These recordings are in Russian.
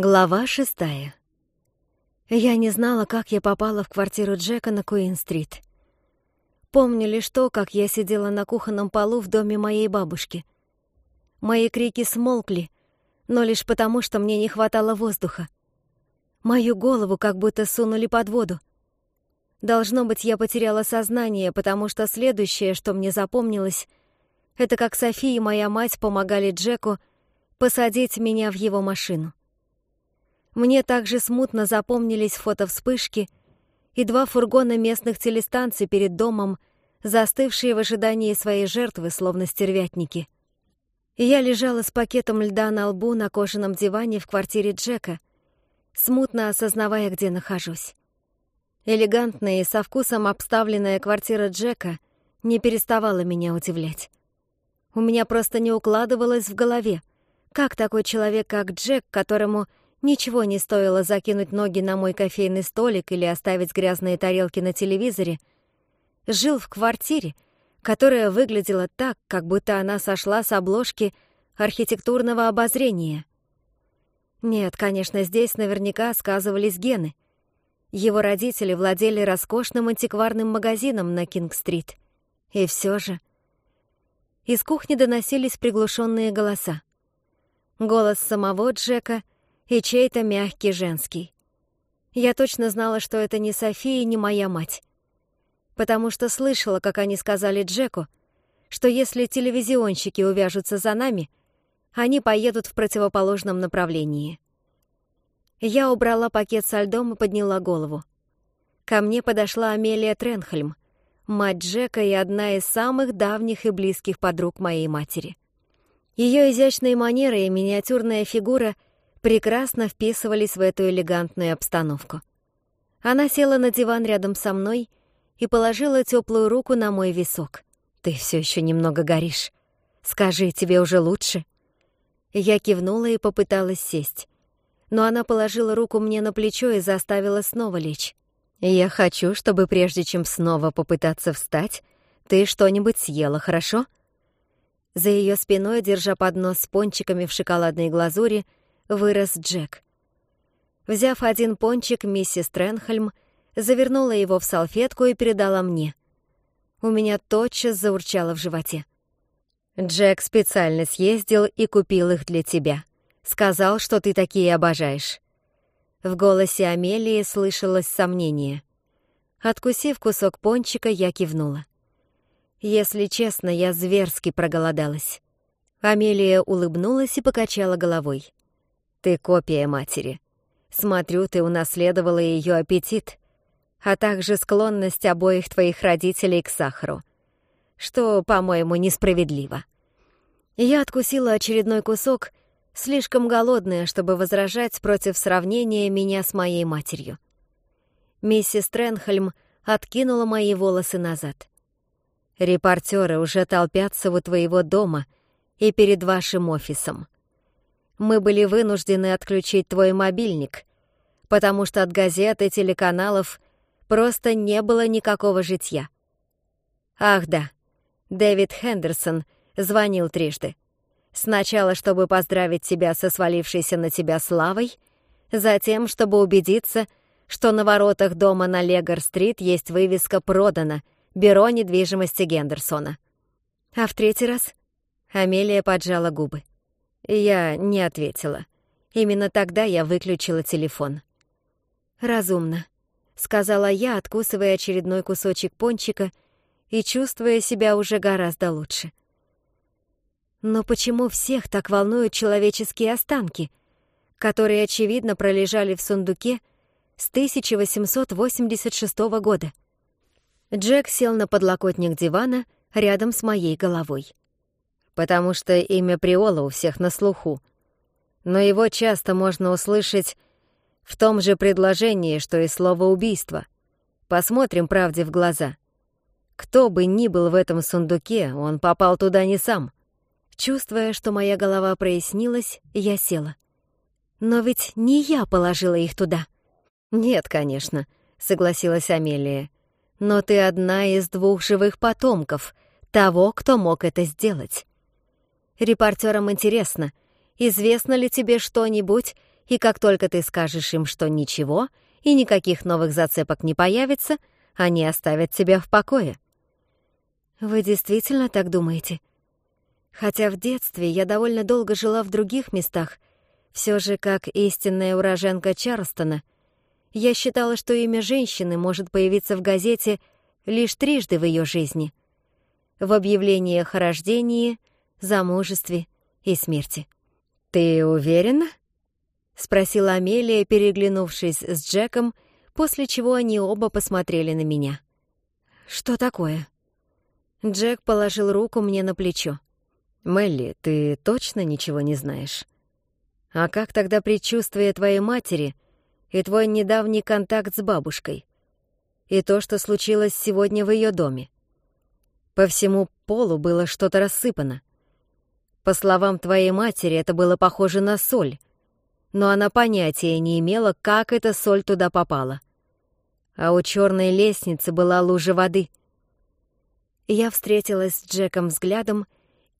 Глава шестая. Я не знала, как я попала в квартиру Джека на Куин-стрит. Помню лишь то, как я сидела на кухонном полу в доме моей бабушки. Мои крики смолкли, но лишь потому, что мне не хватало воздуха. Мою голову как будто сунули под воду. Должно быть, я потеряла сознание, потому что следующее, что мне запомнилось, это как София и моя мать помогали Джеку посадить меня в его машину. Мне также смутно запомнились фото вспышки и два фургона местных телестанций перед домом, застывшие в ожидании своей жертвы, словно стервятники. И я лежала с пакетом льда на лбу на кожаном диване в квартире Джека, смутно осознавая, где нахожусь. Элегантная и со вкусом обставленная квартира Джека не переставала меня удивлять. У меня просто не укладывалось в голове, как такой человек, как Джек, которому Ничего не стоило закинуть ноги на мой кофейный столик или оставить грязные тарелки на телевизоре. Жил в квартире, которая выглядела так, как будто она сошла с обложки архитектурного обозрения. Нет, конечно, здесь наверняка сказывались гены. Его родители владели роскошным антикварным магазином на Кинг-стрит. И все же... Из кухни доносились приглушенные голоса. Голос самого Джека — и чей-то мягкий женский. Я точно знала, что это не София и не моя мать, потому что слышала, как они сказали Джеку, что если телевизионщики увяжутся за нами, они поедут в противоположном направлении. Я убрала пакет со льдом и подняла голову. Ко мне подошла Амелия Тренхельм, мать Джека и одна из самых давних и близких подруг моей матери. Ее изящные манеры и миниатюрная фигура — прекрасно вписывались в эту элегантную обстановку. Она села на диван рядом со мной и положила теплую руку на мой висок. «Ты все еще немного горишь. Скажи, тебе уже лучше?» Я кивнула и попыталась сесть. Но она положила руку мне на плечо и заставила снова лечь. «Я хочу, чтобы прежде чем снова попытаться встать, ты что-нибудь съела, хорошо?» За ее спиной, держа поднос с пончиками в шоколадной глазури, вырос Джек. Взяв один пончик, миссис Тренхельм завернула его в салфетку и передала мне. У меня тотчас заурчало в животе. «Джек специально съездил и купил их для тебя. Сказал, что ты такие обожаешь». В голосе Амелии слышалось сомнение. Откусив кусок пончика, я кивнула. Если честно, я зверски проголодалась. Амелия улыбнулась и покачала головой. Ты копия матери. Смотрю, ты унаследовала ее аппетит, а также склонность обоих твоих родителей к сахару, что, по-моему, несправедливо. Я откусила очередной кусок, слишком голодная, чтобы возражать против сравнения меня с моей матерью. Миссис Тренхельм откинула мои волосы назад. «Репортеры уже толпятся у твоего дома и перед вашим офисом мы были вынуждены отключить твой мобильник, потому что от газет и телеканалов просто не было никакого житья. Ах да, Дэвид Хендерсон звонил трижды. Сначала, чтобы поздравить тебя со свалившейся на тебя славой, затем, чтобы убедиться, что на воротах дома на Легор-стрит есть вывеска «Продано» Бюро недвижимости Гендерсона. А в третий раз Амелия поджала губы. Я не ответила. Именно тогда я выключила телефон. «Разумно», — сказала я, откусывая очередной кусочек пончика и чувствуя себя уже гораздо лучше. Но почему всех так волнуют человеческие останки, которые, очевидно, пролежали в сундуке с 1886 года? Джек сел на подлокотник дивана рядом с моей головой потому что имя Приола у всех на слуху. Но его часто можно услышать в том же предложении, что и слово «убийство». Посмотрим правде в глаза. Кто бы ни был в этом сундуке, он попал туда не сам. Чувствуя, что моя голова прояснилась, я села. «Но ведь не я положила их туда». «Нет, конечно», — согласилась Амелия. «Но ты одна из двух живых потомков, того, кто мог это сделать. Репортерам интересно, известно ли тебе что-нибудь, и как только ты скажешь им, что ничего, и никаких новых зацепок не появится, они оставят тебя в покое. Вы действительно так думаете? Хотя в детстве я довольно долго жила в других местах, все же как истинная уроженка Чарстона, я считала, что имя женщины может появиться в газете лишь трижды в ее жизни. В объявлениях о рождении, замужестве и смерти. «Ты уверена?» — спросила Амелия, переглянувшись с Джеком, после чего они оба посмотрели на меня. «Что такое?» Джек положил руку мне на плечо. «Мелли, ты точно ничего не знаешь? А как тогда предчувствие твоей матери и твой недавний контакт с бабушкой? И то, что случилось сегодня в ее доме? По всему полу было что-то рассыпано. По словам твоей матери, это было похоже на соль, но она понятия не имела, как эта соль туда попала. А у черной лестницы была лужа воды. Я встретилась с Джеком взглядом,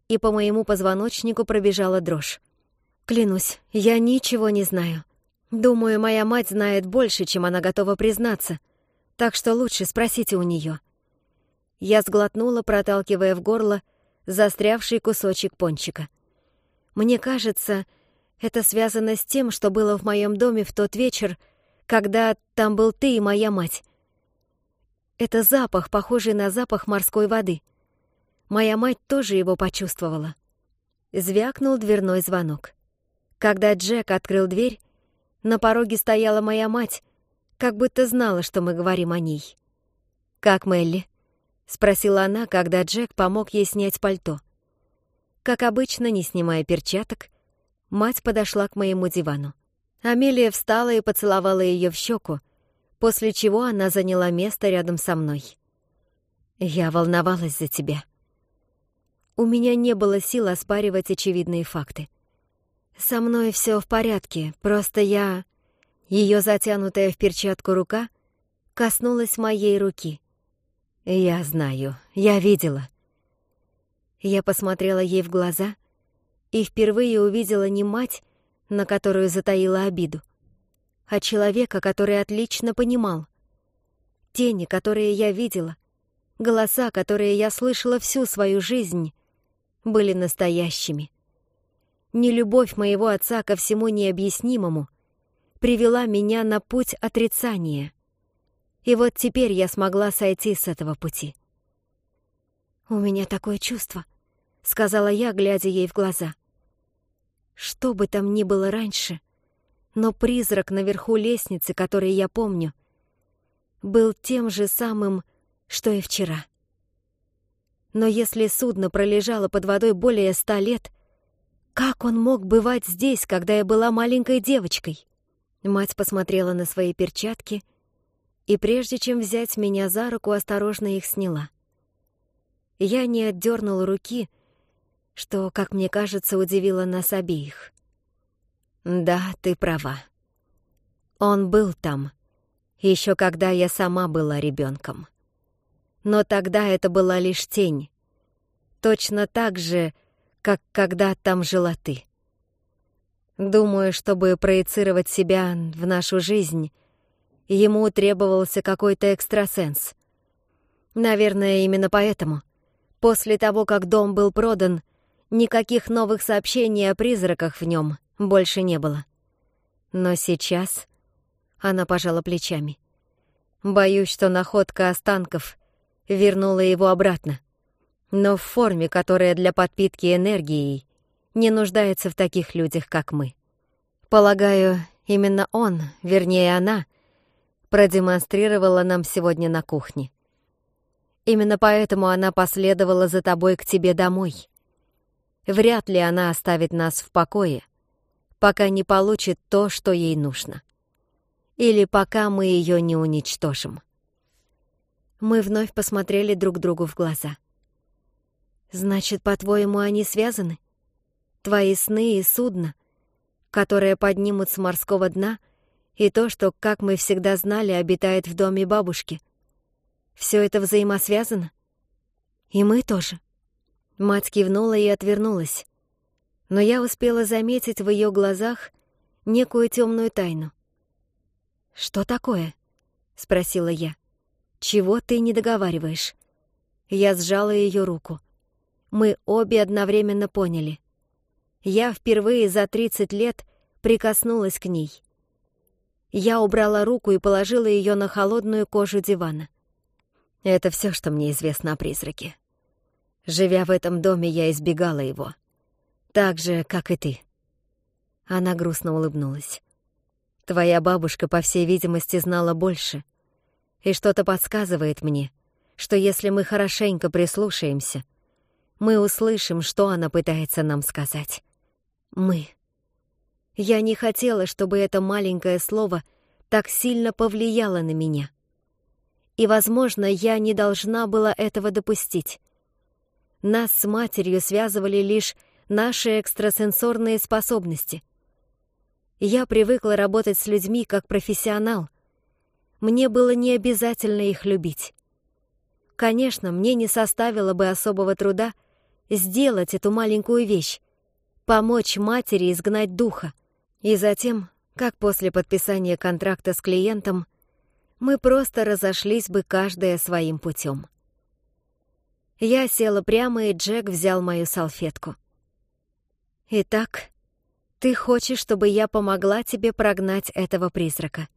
и по моему позвоночнику пробежала дрожь. Клянусь, я ничего не знаю. Думаю, моя мать знает больше, чем она готова признаться, так что лучше спросите у нее. Я сглотнула, проталкивая в горло застрявший кусочек пончика. Мне кажется, это связано с тем, что было в моем доме в тот вечер, когда там был ты и моя мать. Это запах, похожий на запах морской воды. Моя мать тоже его почувствовала. Звякнул дверной звонок. Когда Джек открыл дверь, на пороге стояла моя мать, как будто знала, что мы говорим о ней. «Как Мелли?» спросила она, когда Джек помог ей снять пальто. Как обычно, не снимая перчаток, мать подошла к моему дивану. Амелия встала и поцеловала ее в щеку, после чего она заняла место рядом со мной. «Я волновалась за тебя». У меня не было сил оспаривать очевидные факты. «Со мной все в порядке, просто я...» Ее затянутая в перчатку рука коснулась моей руки — «Я знаю, я видела». Я посмотрела ей в глаза и впервые увидела не мать, на которую затаила обиду, а человека, который отлично понимал. Тени, которые я видела, голоса, которые я слышала всю свою жизнь, были настоящими. Не любовь моего отца ко всему необъяснимому привела меня на путь отрицания — и вот теперь я смогла сойти с этого пути. «У меня такое чувство», — сказала я, глядя ей в глаза. «Что бы там ни было раньше, но призрак наверху лестницы, который я помню, был тем же самым, что и вчера. Но если судно пролежало под водой более ста лет, как он мог бывать здесь, когда я была маленькой девочкой?» Мать посмотрела на свои перчатки — и прежде чем взять меня за руку, осторожно их сняла. Я не отдернула руки, что, как мне кажется, удивило нас обеих. «Да, ты права. Он был там, еще когда я сама была ребенком. Но тогда это была лишь тень. Точно так же, как когда там жила ты. Думаю, чтобы проецировать себя в нашу жизнь — ему требовался какой-то экстрасенс. Наверное, именно поэтому. После того, как дом был продан, никаких новых сообщений о призраках в нем больше не было. Но сейчас... Она пожала плечами. Боюсь, что находка останков вернула его обратно. Но в форме, которая для подпитки энергией, не нуждается в таких людях, как мы. Полагаю, именно он, вернее она, — продемонстрировала нам сегодня на кухне. Именно поэтому она последовала за тобой к тебе домой. Вряд ли она оставит нас в покое, пока не получит то, что ей нужно. Или пока мы ее не уничтожим. Мы вновь посмотрели друг другу в глаза. «Значит, по-твоему, они связаны? Твои сны и судно, которые поднимут с морского дна — и то, что, как мы всегда знали, обитает в доме бабушки. все это взаимосвязано. И мы тоже. Мать кивнула и отвернулась. Но я успела заметить в ее глазах некую темную тайну. «Что такое?» — спросила я. «Чего ты не договариваешь?» Я сжала ее руку. Мы обе одновременно поняли. Я впервые за 30 лет прикоснулась к ней — я убрала руку и положила ее на холодную кожу дивана. Это все, что мне известно о призраке. Живя в этом доме, я избегала его. Так же, как и ты. Она грустно улыбнулась. Твоя бабушка, по всей видимости, знала больше. И что-то подсказывает мне, что если мы хорошенько прислушаемся, мы услышим, что она пытается нам сказать. Мы. Я не хотела, чтобы это маленькое слово так сильно повлияло на меня. И, возможно, я не должна была этого допустить. Нас с матерью связывали лишь наши экстрасенсорные способности. Я привыкла работать с людьми как профессионал. Мне было не обязательно их любить. Конечно, мне не составило бы особого труда сделать эту маленькую вещь — помочь матери изгнать духа. И затем, как после подписания контракта с клиентом, мы просто разошлись бы каждая своим путем. Я села прямо, и Джек взял мою салфетку. «Итак, ты хочешь, чтобы я помогла тебе прогнать этого призрака?»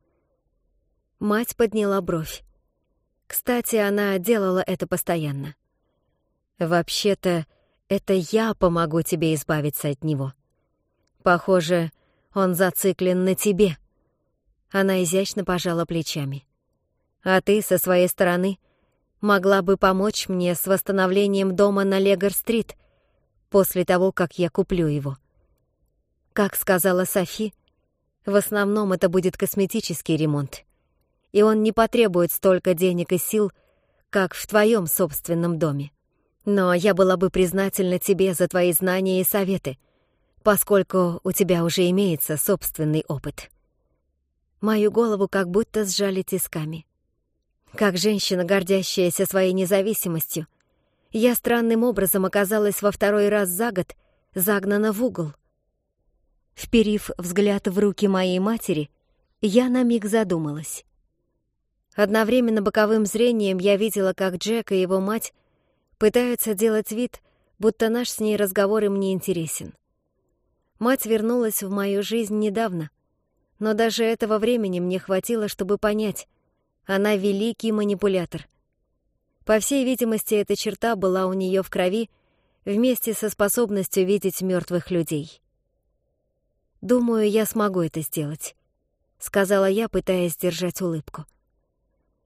Мать подняла бровь. Кстати, она делала это постоянно. «Вообще-то, это я помогу тебе избавиться от него. Похоже, он зациклен на тебе». Она изящно пожала плечами. «А ты, со своей стороны, могла бы помочь мне с восстановлением дома на Легор-стрит после того, как я куплю его». Как сказала Софи, в основном это будет косметический ремонт, и он не потребует столько денег и сил, как в твоем собственном доме. Но я была бы признательна тебе за твои знания и советы — поскольку у тебя уже имеется собственный опыт. Мою голову как будто сжали тисками. Как женщина, гордящаяся своей независимостью, я странным образом оказалась во второй раз за год загнана в угол. Вперив взгляд в руки моей матери, я на миг задумалась. Одновременно боковым зрением я видела, как Джек и его мать пытаются делать вид, будто наш с ней разговор им не интересен. Мать вернулась в мою жизнь недавно, но даже этого времени мне хватило, чтобы понять. Она великий манипулятор. По всей видимости, эта черта была у нее в крови вместе со способностью видеть мертвых людей. «Думаю, я смогу это сделать», — сказала я, пытаясь сдержать улыбку.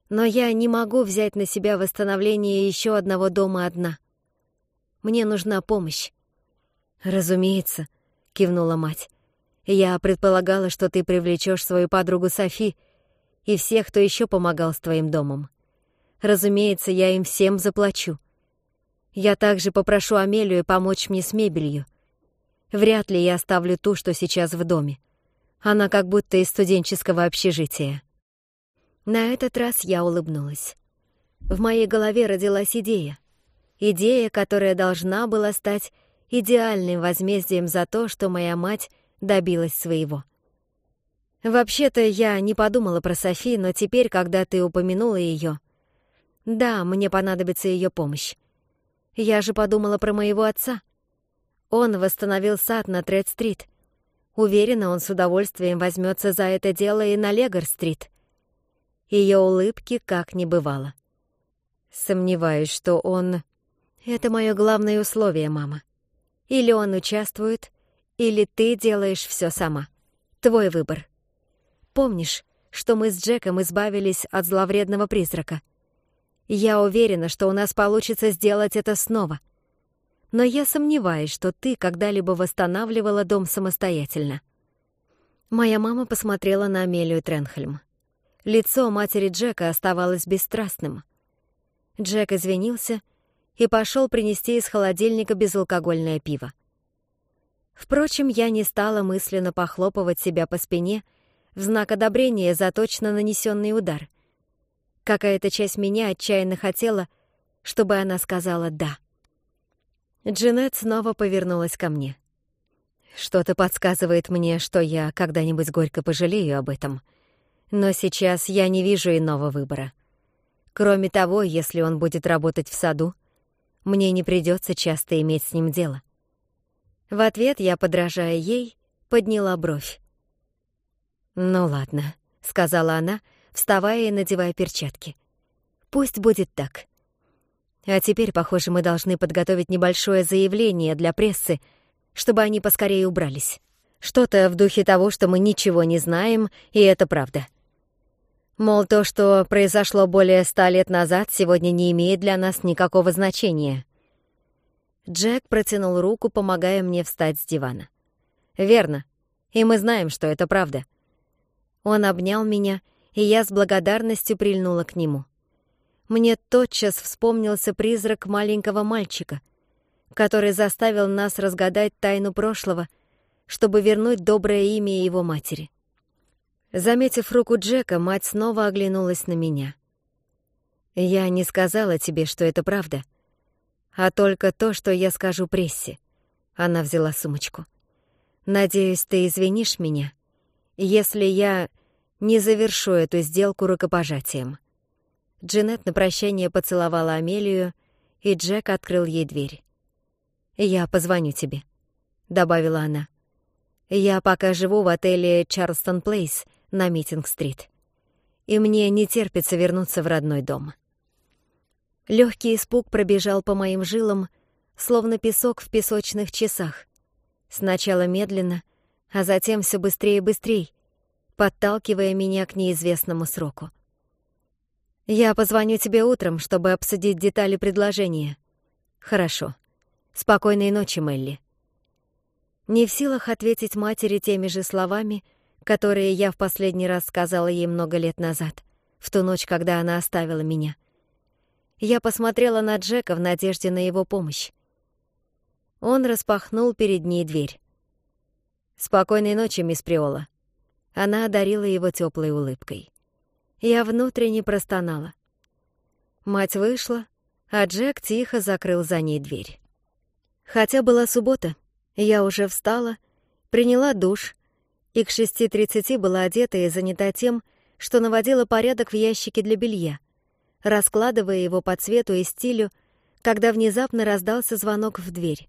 «Но я не могу взять на себя восстановление еще одного дома одна. Мне нужна помощь». «Разумеется», кивнула мать. Я предполагала, что ты привлечешь свою подругу Софи и всех, кто еще помогал с твоим домом. Разумеется, я им всем заплачу. Я также попрошу Амелию помочь мне с мебелью. Вряд ли я оставлю ту, что сейчас в доме. Она как будто из студенческого общежития. На этот раз я улыбнулась. В моей голове родилась идея. Идея, которая должна была стать идеальным возмездием за то, что моя мать добилась своего. Вообще-то я не подумала про Софи, но теперь, когда ты упомянула ее, да, мне понадобится ее помощь. Я же подумала про моего отца. Он восстановил сад на Тред-стрит. Уверена, он с удовольствием возьмется за это дело и на Легор-стрит. Ее улыбки как не бывало. Сомневаюсь, что он... Это мое главное условие, мама. Или он участвует, или ты делаешь все сама. Твой выбор. Помнишь, что мы с Джеком избавились от зловредного призрака? Я уверена, что у нас получится сделать это снова. Но я сомневаюсь, что ты когда-либо восстанавливала дом самостоятельно. Моя мама посмотрела на Амелию Тренхельм. Лицо матери Джека оставалось бесстрастным. Джек извинился и и пошел принести из холодильника безалкогольное пиво. Впрочем, я не стала мысленно похлопывать себя по спине в знак одобрения за точно нанесенный удар. Какая-то часть меня отчаянно хотела, чтобы она сказала «да». Джинет снова повернулась ко мне. «Что-то подсказывает мне, что я когда-нибудь горько пожалею об этом. Но сейчас я не вижу иного выбора. Кроме того, если он будет работать в саду, мне не придется часто иметь с ним дело. В ответ я, подражая ей, подняла бровь. «Ну ладно», — сказала она, вставая и надевая перчатки. «Пусть будет так. А теперь, похоже, мы должны подготовить небольшое заявление для прессы, чтобы они поскорее убрались. Что-то в духе того, что мы ничего не знаем, и это правда». Мол, то, что произошло более ста лет назад, сегодня не имеет для нас никакого значения. Джек протянул руку, помогая мне встать с дивана. «Верно. И мы знаем, что это правда». Он обнял меня, и я с благодарностью прильнула к нему. Мне тотчас вспомнился призрак маленького мальчика, который заставил нас разгадать тайну прошлого, чтобы вернуть доброе имя его матери. Заметив руку Джека, мать снова оглянулась на меня. «Я не сказала тебе, что это правда, а только то, что я скажу прессе». Она взяла сумочку. «Надеюсь, ты извинишь меня, если я не завершу эту сделку рукопожатием». Джанет на прощание поцеловала Амелию, и Джек открыл ей дверь. «Я позвоню тебе», — добавила она. «Я пока живу в отеле «Чарлстон Плейс», на Митинг-стрит. И мне не терпится вернуться в родной дом. Легкий испуг пробежал по моим жилам, словно песок в песочных часах. Сначала медленно, а затем все быстрее и быстрее, подталкивая меня к неизвестному сроку. «Я позвоню тебе утром, чтобы обсудить детали предложения». «Хорошо. Спокойной ночи, Мелли». Не в силах ответить матери теми же словами — которые я в последний раз сказала ей много лет назад, в ту ночь, когда она оставила меня. Я посмотрела на Джека в надежде на его помощь. Он распахнул перед ней дверь. «Спокойной ночи, мисс Приола». Она одарила его теплой улыбкой. Я внутренне простонала. Мать вышла, а Джек тихо закрыл за ней дверь. Хотя была суббота, я уже встала, приняла душ и к 6.30 была одета и занята тем, что наводила порядок в ящике для белья, раскладывая его по цвету и стилю, когда внезапно раздался звонок в дверь.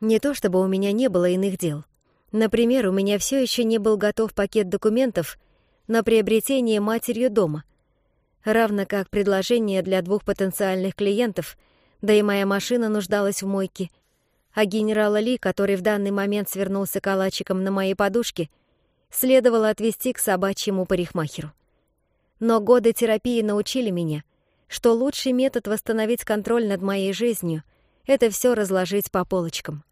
Не то чтобы у меня не было иных дел. Например, у меня все еще не был готов пакет документов на приобретение матерью дома, равно как предложение для двух потенциальных клиентов, да и моя машина нуждалась в мойке. А генерала Ли, который в данный момент свернулся калачиком на моей подушке, следовало отвести к собачьему парикмахеру. Но годы терапии научили меня, что лучший метод восстановить контроль над моей жизнью — это все разложить по полочкам.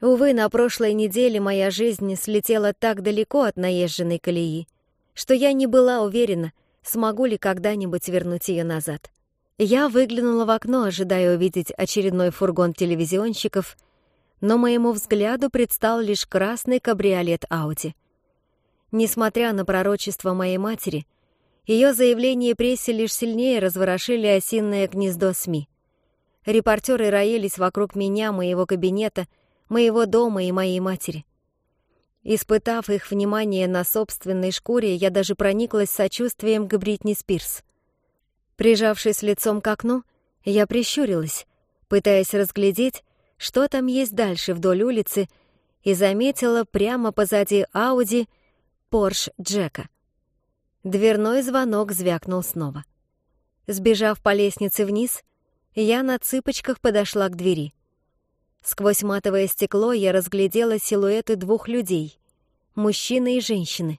Увы, на прошлой неделе моя жизнь слетела так далеко от наезженной колеи, что я не была уверена, смогу ли когда-нибудь вернуть ее назад. Я выглянула в окно, ожидая увидеть очередной фургон телевизионщиков, но моему взгляду предстал лишь красный кабриолет Ауди — Несмотря на пророчество моей матери, ее заявление прессе лишь сильнее разворошили осинное гнездо СМИ. Репортеры роились вокруг меня, моего кабинета, моего дома и моей матери. Испытав их внимание на собственной шкуре, я даже прониклась сочувствием к Бритни Спирс. Прижавшись лицом к окну, я прищурилась, пытаясь разглядеть, что там есть дальше вдоль улицы, и заметила прямо позади Ауди — Порш Джека. Дверной звонок звякнул снова. Сбежав по лестнице вниз, я на цыпочках подошла к двери. Сквозь матовое стекло я разглядела силуэты двух людей — мужчины и женщины.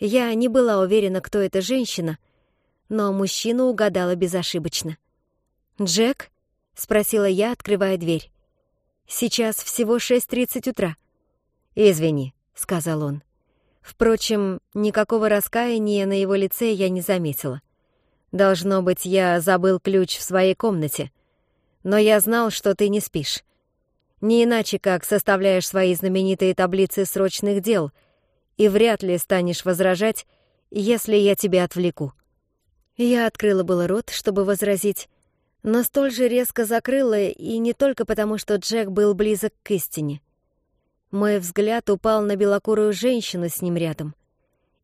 Я не была уверена, кто эта женщина, но мужчину угадала безошибочно. «Джек?» — спросила я, открывая дверь. «Сейчас всего 6.30 утра». «Извини», — сказал он. Впрочем, никакого раскаяния на его лице я не заметила. Должно быть, я забыл ключ в своей комнате. Но я знал, что ты не спишь. Не иначе, как составляешь свои знаменитые таблицы срочных дел, и вряд ли станешь возражать, если я тебя отвлеку. Я открыла было рот, чтобы возразить, но столь же резко закрыла, и не только потому, что Джек был близок к истине. Мой взгляд упал на белокурую женщину с ним рядом,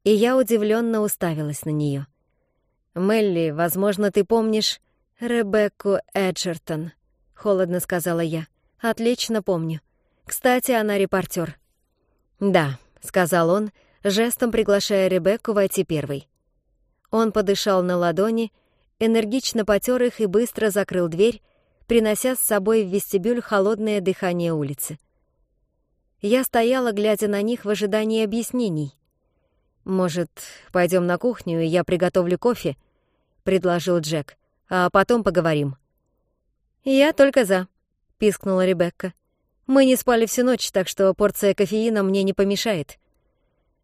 и я удивленно уставилась на нее. «Мелли, возможно, ты помнишь Ребекку Эджертон», — холодно сказала я. «Отлично помню. Кстати, она репортер». «Да», — сказал он, жестом приглашая Ребекку войти первой. Он подышал на ладони, энергично потер их и быстро закрыл дверь, принося с собой в вестибюль холодное дыхание улицы. Я стояла, глядя на них в ожидании объяснений. «Может, пойдем на кухню, и я приготовлю кофе?» — предложил Джек. «А потом поговорим». «Я только за», — пискнула Ребекка. «Мы не спали всю ночь, так что порция кофеина мне не помешает».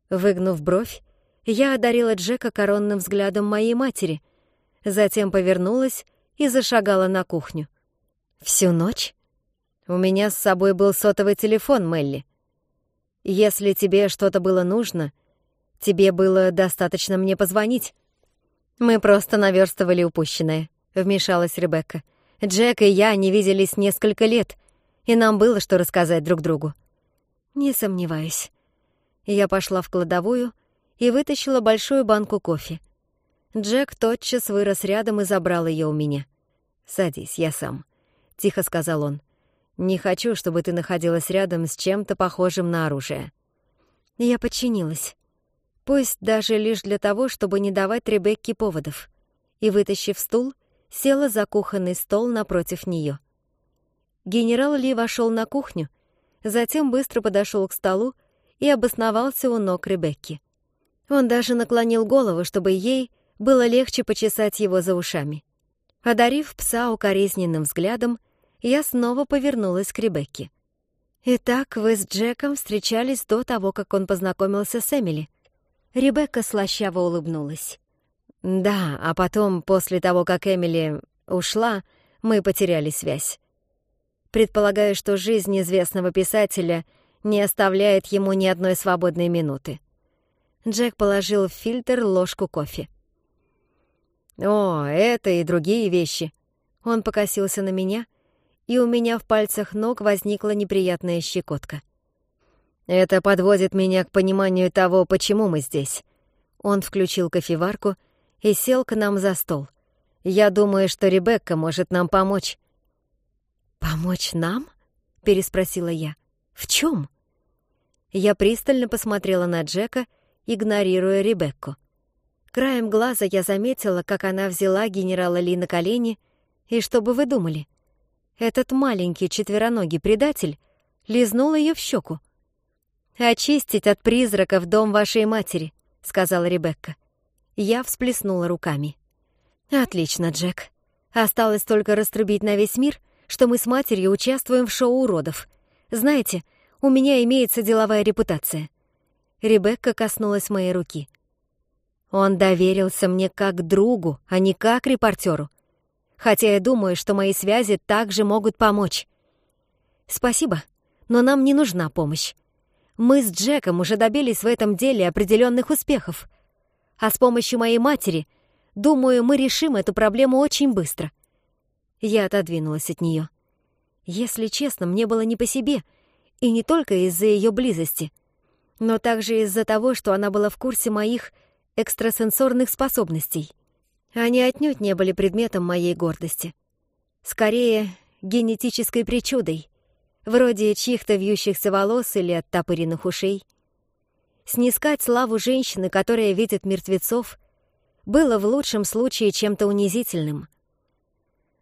Выгнув бровь, я одарила Джека коронным взглядом моей матери, затем повернулась и зашагала на кухню. «Всю ночь?» «У меня с собой был сотовый телефон, Мелли. Если тебе что-то было нужно, тебе было достаточно мне позвонить». «Мы просто наверстывали упущенное», — вмешалась Ребекка. «Джек и я не виделись несколько лет, и нам было что рассказать друг другу». «Не сомневаюсь». Я пошла в кладовую и вытащила большую банку кофе. Джек тотчас вырос рядом и забрал ее у меня. «Садись, я сам», — тихо сказал он. Не хочу, чтобы ты находилась рядом с чем-то похожим на оружие». Я подчинилась. Пусть даже лишь для того, чтобы не давать Ребекке поводов. И, вытащив стул, села за кухонный стол напротив нее. Генерал Ли вошел на кухню, затем быстро подошел к столу и обосновался у ног Ребекки. Он даже наклонил голову, чтобы ей было легче почесать его за ушами. Одарив пса укоризненным взглядом, я снова повернулась к Ребекке. «Итак, вы с Джеком встречались до того, как он познакомился с Эмили». Ребекка слащаво улыбнулась. «Да, а потом, после того, как Эмили ушла, мы потеряли связь. Предполагаю, что жизнь известного писателя не оставляет ему ни одной свободной минуты». Джек положил в фильтр ложку кофе. «О, это и другие вещи». Он покосился на меня — и у меня в пальцах ног возникла неприятная щекотка. «Это подводит меня к пониманию того, почему мы здесь». Он включил кофеварку и сел к нам за стол. «Я думаю, что Ребекка может нам помочь». «Помочь нам?» — переспросила я. «В чем? Я пристально посмотрела на Джека, игнорируя Ребекку. Краем глаза я заметила, как она взяла генерала Ли на колени, и что бы вы думали — этот маленький четвероногий предатель лизнул ее в щеку. «Очистить от призраков дом вашей матери», — сказала Ребекка. Я всплеснула руками. «Отлично, Джек. Осталось только раструбить на весь мир, что мы с матерью участвуем в шоу уродов. Знаете, у меня имеется деловая репутация». Ребекка коснулась моей руки. «Он доверился мне как другу, а не как репортеру хотя я думаю, что мои связи также могут помочь. Спасибо, но нам не нужна помощь. Мы с Джеком уже добились в этом деле определенных успехов. А с помощью моей матери, думаю, мы решим эту проблему очень быстро. Я отодвинулась от нее. Если честно, мне было не по себе, и не только из-за ее близости, но также из-за того, что она была в курсе моих экстрасенсорных способностей. Они отнюдь не были предметом моей гордости. Скорее, генетической причудой, вроде чьих-то вьющихся волос или оттопыренных ушей. Снискать славу женщины, которая видит мертвецов, было в лучшем случае чем-то унизительным.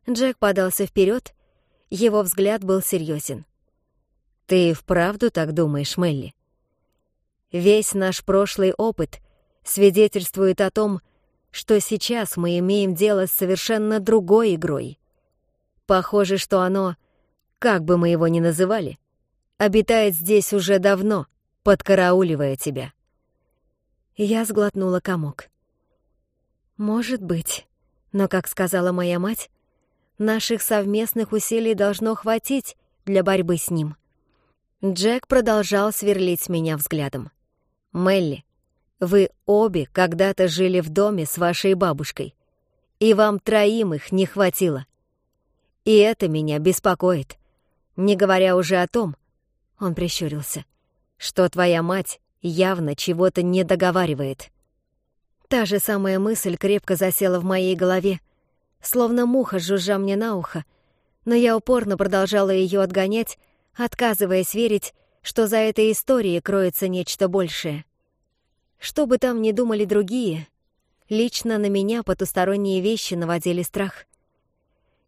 Джек подался вперед, его взгляд был серьезен. «Ты вправду так думаешь, Мелли?» Весь наш прошлый опыт свидетельствует о том, что что сейчас мы имеем дело с совершенно другой игрой. Похоже, что оно, как бы мы его ни называли, обитает здесь уже давно, подкарауливая тебя. Я сглотнула комок. Может быть, но, как сказала моя мать, наших совместных усилий должно хватить для борьбы с ним. Джек продолжал сверлить меня взглядом. «Мелли, вы обе когда-то жили в доме с вашей бабушкой, и вам троим их не хватило. И это меня беспокоит. Не говоря уже о том, он прищурился, что твоя мать явно чего-то не договаривает. Та же самая мысль крепко засела в моей голове, словно муха жужжа мне на ухо, но я упорно продолжала ее отгонять, отказываясь верить, что за этой историей кроется нечто большее. Что бы там ни думали другие, лично на меня потусторонние вещи наводили страх.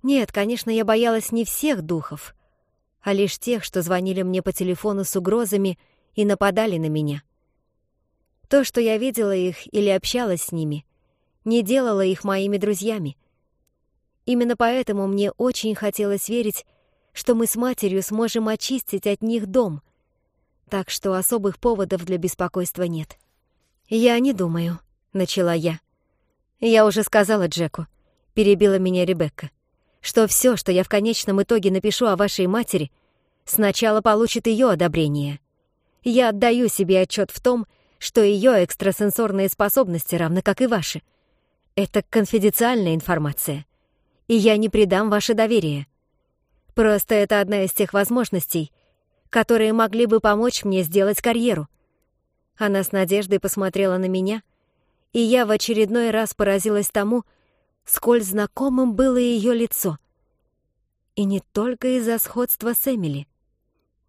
Нет, конечно, я боялась не всех духов, а лишь тех, что звонили мне по телефону с угрозами и нападали на меня. То, что я видела их или общалась с ними, не делало их моими друзьями. Именно поэтому мне очень хотелось верить, что мы с матерью сможем очистить от них дом, так что особых поводов для беспокойства нет. «Я не думаю», — начала я. «Я уже сказала Джеку», — перебила меня Ребекка, «что все, что я в конечном итоге напишу о вашей матери, сначала получит ее одобрение. Я отдаю себе отчет в том, что ее экстрасенсорные способности равны как и ваши. Это конфиденциальная информация, и я не предам ваше доверие. Просто это одна из тех возможностей, которые могли бы помочь мне сделать карьеру — она с надеждой посмотрела на меня, и я в очередной раз поразилась тому, сколь знакомым было ее лицо. И не только из-за сходства с Эмили.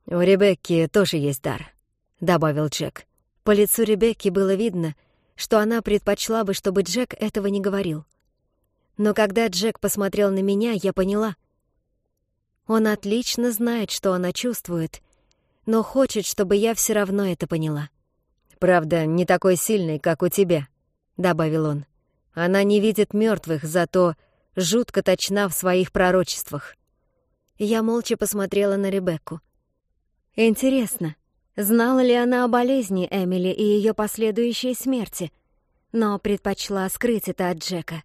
«У Ребекки тоже есть дар», — добавил Джек. По лицу Ребекки было видно, что она предпочла бы, чтобы Джек этого не говорил. Но когда Джек посмотрел на меня, я поняла. Он отлично знает, что она чувствует, но хочет, чтобы я все равно это поняла. «Правда, не такой сильный, как у тебя», — добавил он. «Она не видит мёртвых, зато жутко точна в своих пророчествах». Я молча посмотрела на Ребекку. «Интересно, знала ли она о болезни Эмили и её последующей смерти?» но предпочла скрыть это от Джека.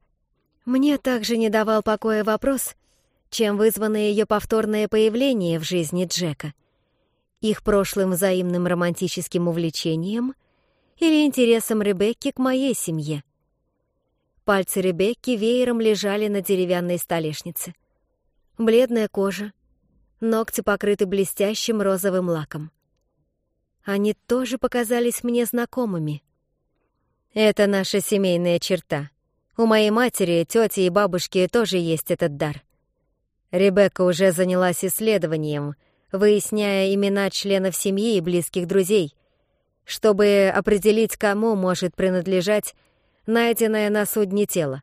Мне также не давал покоя вопрос, чем вызвано ее повторное появление в жизни Джека, их прошлым взаимным романтическим увлечением или интересам Ребекки к моей семье. Пальцы Ребекки веером лежали на деревянной столешнице. Бледная кожа, ногти покрыты блестящим розовым лаком. Они тоже показались мне знакомыми. Это наша семейная черта. У моей матери, тети и бабушки тоже есть этот дар. Ребекка уже занялась исследованием, выясняя имена членов семьи и близких друзей — чтобы определить, кому может принадлежать найденное на судне тело.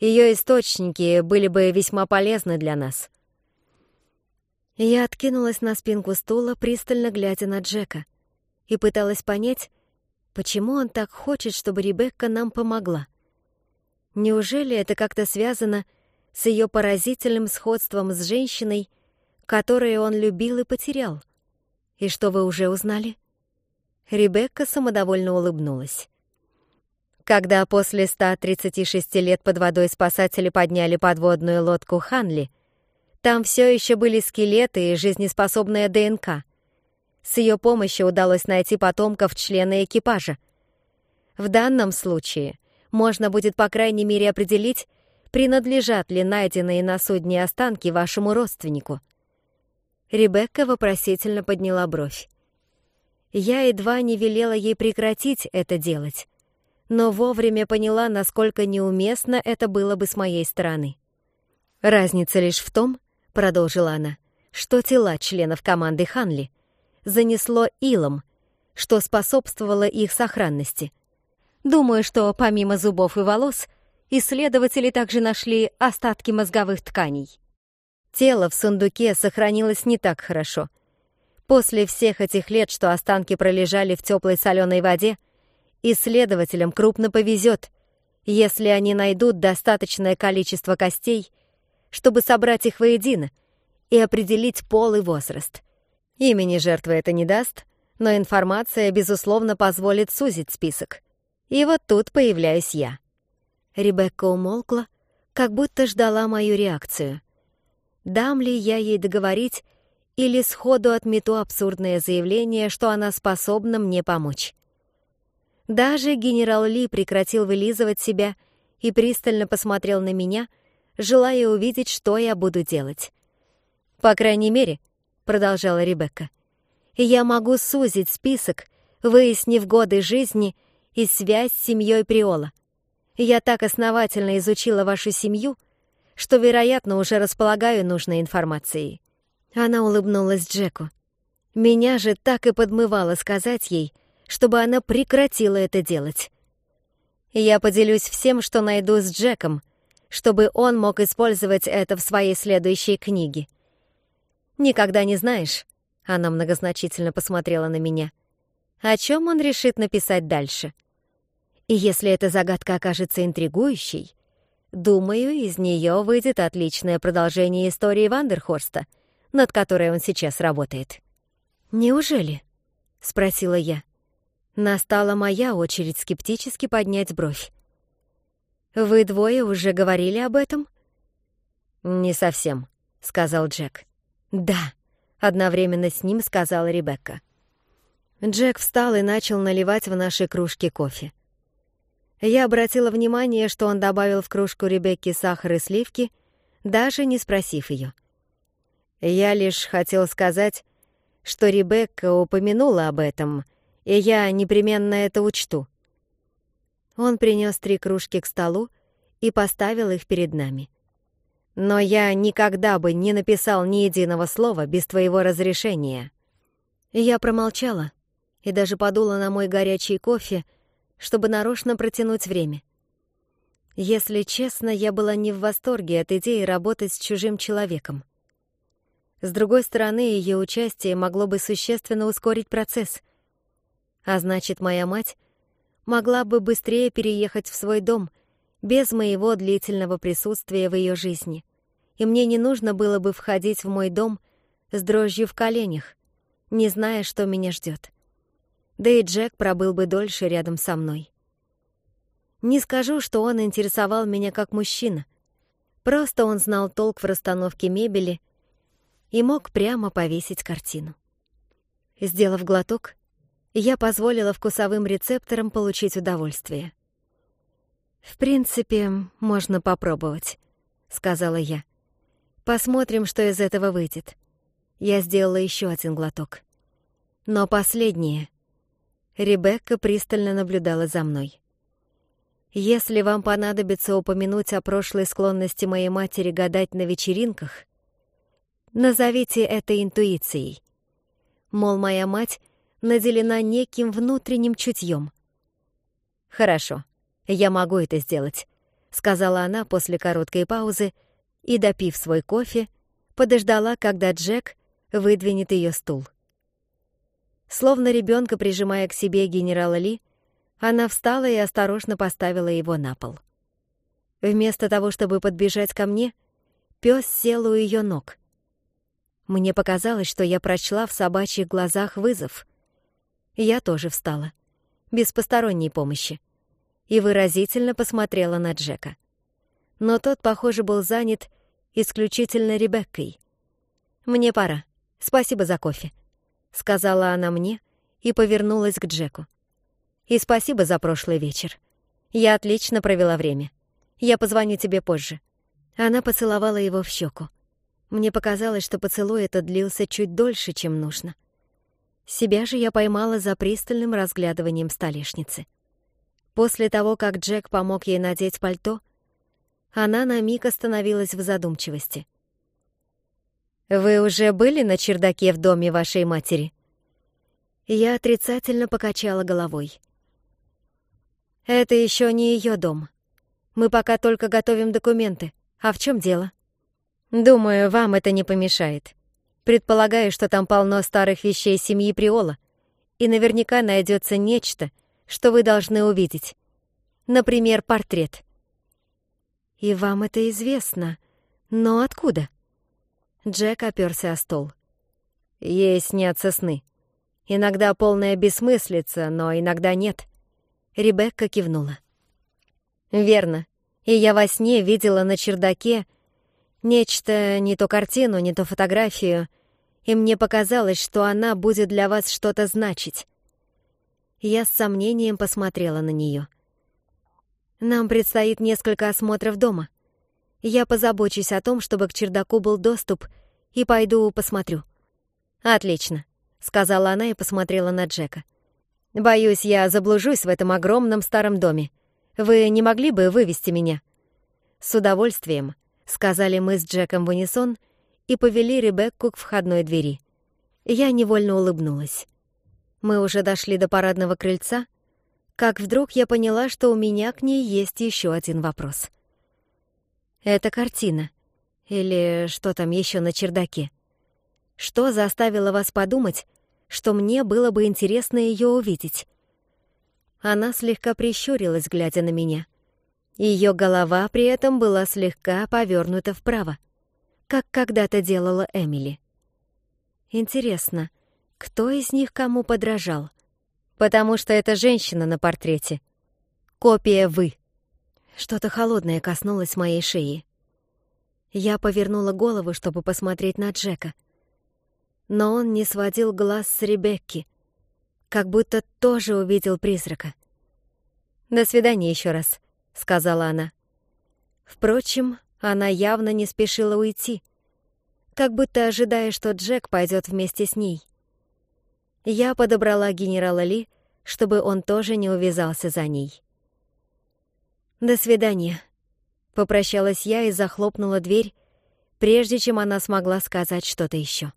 Ее источники были бы весьма полезны для нас. Я откинулась на спинку стула, пристально глядя на Джека, и пыталась понять, почему он так хочет, чтобы Ребекка нам помогла. Неужели это как-то связано с ее поразительным сходством с женщиной, которую он любил и потерял? И что вы уже узнали? — Ребекка самодовольно улыбнулась. Когда после 136 лет под водой спасатели подняли подводную лодку Ханли, там все еще были скелеты и жизнеспособная ДНК. С ее помощью удалось найти потомков члена экипажа. В данном случае можно будет по крайней мере определить, принадлежат ли найденные на судне останки вашему родственнику. Ребекка вопросительно подняла бровь. Я едва не велела ей прекратить это делать, но вовремя поняла, насколько неуместно это было бы с моей стороны. «Разница лишь в том, — продолжила она, — что тела членов команды Ханли занесло илом, что способствовало их сохранности. Думаю, что помимо зубов и волос, исследователи также нашли остатки мозговых тканей. Тело в сундуке сохранилось не так хорошо — После всех этих лет, что останки пролежали в теплой соленой воде, исследователям крупно повезет, если они найдут достаточное количество костей, чтобы собрать их воедино и определить пол и возраст. Имени жертвы это не даст, но информация, безусловно, позволит сузить список. И вот тут появляюсь я. Ребекка умолкла, как будто ждала мою реакцию. Дам ли я ей договорить или сходу отмету абсурдное заявление, что она способна мне помочь. Даже генерал Ли прекратил вылизывать себя и пристально посмотрел на меня, желая увидеть, что я буду делать. «По крайней мере», — продолжала Ребекка, «я могу сузить список, выяснив годы жизни и связь с семьей Приола. Я так основательно изучила вашу семью, что, вероятно, уже располагаю нужной информацией». Она улыбнулась Джеку. Меня же так и подмывало сказать ей, чтобы она прекратила это делать. Я поделюсь всем, что найду с Джеком, чтобы он мог использовать это в своей следующей книге. «Никогда не знаешь», — она многозначительно посмотрела на меня, «о чем он решит написать дальше. И если эта загадка окажется интригующей, думаю, из нее выйдет отличное продолжение истории Вандерхорста — над которой он сейчас работает. «Неужели?» — спросила я. Настала моя очередь скептически поднять бровь. «Вы двое уже говорили об этом?» «Не совсем», — сказал Джек. «Да», — одновременно с ним сказала Ребекка. Джек встал и начал наливать в наши кружки кофе. Я обратила внимание, что он добавил в кружку Ребекки сахар и сливки, даже не спросив ее. — я лишь хотел сказать, что Ребекка упомянула об этом, и я непременно это учту. Он принес три кружки к столу и поставил их перед нами. Но я никогда бы не написал ни единого слова без твоего разрешения. Я промолчала и даже подула на мой горячий кофе, чтобы нарочно протянуть время. Если честно, я была не в восторге от идеи работать с чужим человеком. С другой стороны, ее участие могло бы существенно ускорить процесс. А значит, моя мать могла бы быстрее переехать в свой дом, без моего длительного присутствия в ее жизни. И мне не нужно было бы входить в мой дом с дрожью в коленях, не зная, что меня ждет. Да и Джек пробыл бы дольше рядом со мной. Не скажу, что он интересовал меня как мужчина. Просто он знал толк в расстановке мебели — и мог прямо повесить картину. Сделав глоток, я позволила вкусовым рецепторам получить удовольствие. «В принципе, можно попробовать», — сказала я. «Посмотрим, что из этого выйдет». Я сделала еще один глоток. Но последнее. Ребекка пристально наблюдала за мной. Если вам понадобится упомянуть о прошлой склонности моей матери гадать на вечеринках, Назовите это интуицией. Мол, моя мать наделена неким внутренним чутьем. «Хорошо, я могу это сделать», — сказала она после короткой паузы и, допив свой кофе, подождала, когда Джек выдвинет ее стул. Словно ребенка прижимая к себе генерала Ли, она встала и осторожно поставила его на пол. Вместо того, чтобы подбежать ко мне, пес сел у ее ног — мне показалось, что я прочла в собачьих глазах вызов. Я тоже встала, без посторонней помощи, и выразительно посмотрела на Джека. Но тот, похоже, был занят исключительно Ребеккой. «Мне пора. Спасибо за кофе», — сказала она мне и повернулась к Джеку. «И спасибо за прошлый вечер. Я отлично провела время. Я позвоню тебе позже». Она поцеловала его в щеку. Мне показалось, что поцелуй этот длился чуть дольше, чем нужно. Себя же я поймала за пристальным разглядыванием столешницы. После того, как Джек помог ей надеть пальто, она на миг остановилась в задумчивости. «Вы уже были на чердаке в доме вашей матери?» Я отрицательно покачала головой. «Это еще не ее дом. Мы пока только готовим документы. А в чем дело?» Думаю, вам это не помешает. Предполагаю, что там полно старых вещей семьи Приола, и наверняка найдется нечто, что вы должны увидеть. Например, портрет. И вам это известно. Но откуда? Джек оперся о стол. Ей снятся сны. Иногда полная бессмыслица, но иногда нет. Ребекка кивнула. «Верно. И я во сне видела на чердаке Нечто, не то картину, не то фотографию, и мне показалось, что она будет для вас что-то значить. Я с сомнением посмотрела на нее. Нам предстоит несколько осмотров дома. Я позабочусь о том, чтобы к чердаку был доступ, и пойду посмотрю. «Отлично», — сказала она и посмотрела на Джека. «Боюсь, я заблужусь в этом огромном старом доме. Вы не могли бы вывести меня?» «С удовольствием», сказали мы с Джеком в унисон и повели Ребекку к входной двери. Я невольно улыбнулась. Мы уже дошли до парадного крыльца, как вдруг я поняла, что у меня к ней есть еще один вопрос. Это картина. Или что там еще на чердаке? Что заставило вас подумать, что мне было бы интересно ее увидеть? Она слегка прищурилась, глядя на меня — ее голова при этом была слегка повернута вправо, как когда-то делала Эмили. Интересно, кто из них кому подражал? Потому что это женщина на портрете. Копия «Вы». Что-то холодное коснулось моей шеи. Я повернула голову, чтобы посмотреть на Джека. Но он не сводил глаз с Ребекки, как будто тоже увидел призрака. «До свидания еще раз», — сказала она. Впрочем, она явно не спешила уйти, как будто ожидая, что Джек пойдет вместе с ней. Я подобрала генерала Ли, чтобы он тоже не увязался за ней. «До свидания», — попрощалась я и захлопнула дверь, прежде чем она смогла сказать что-то еще.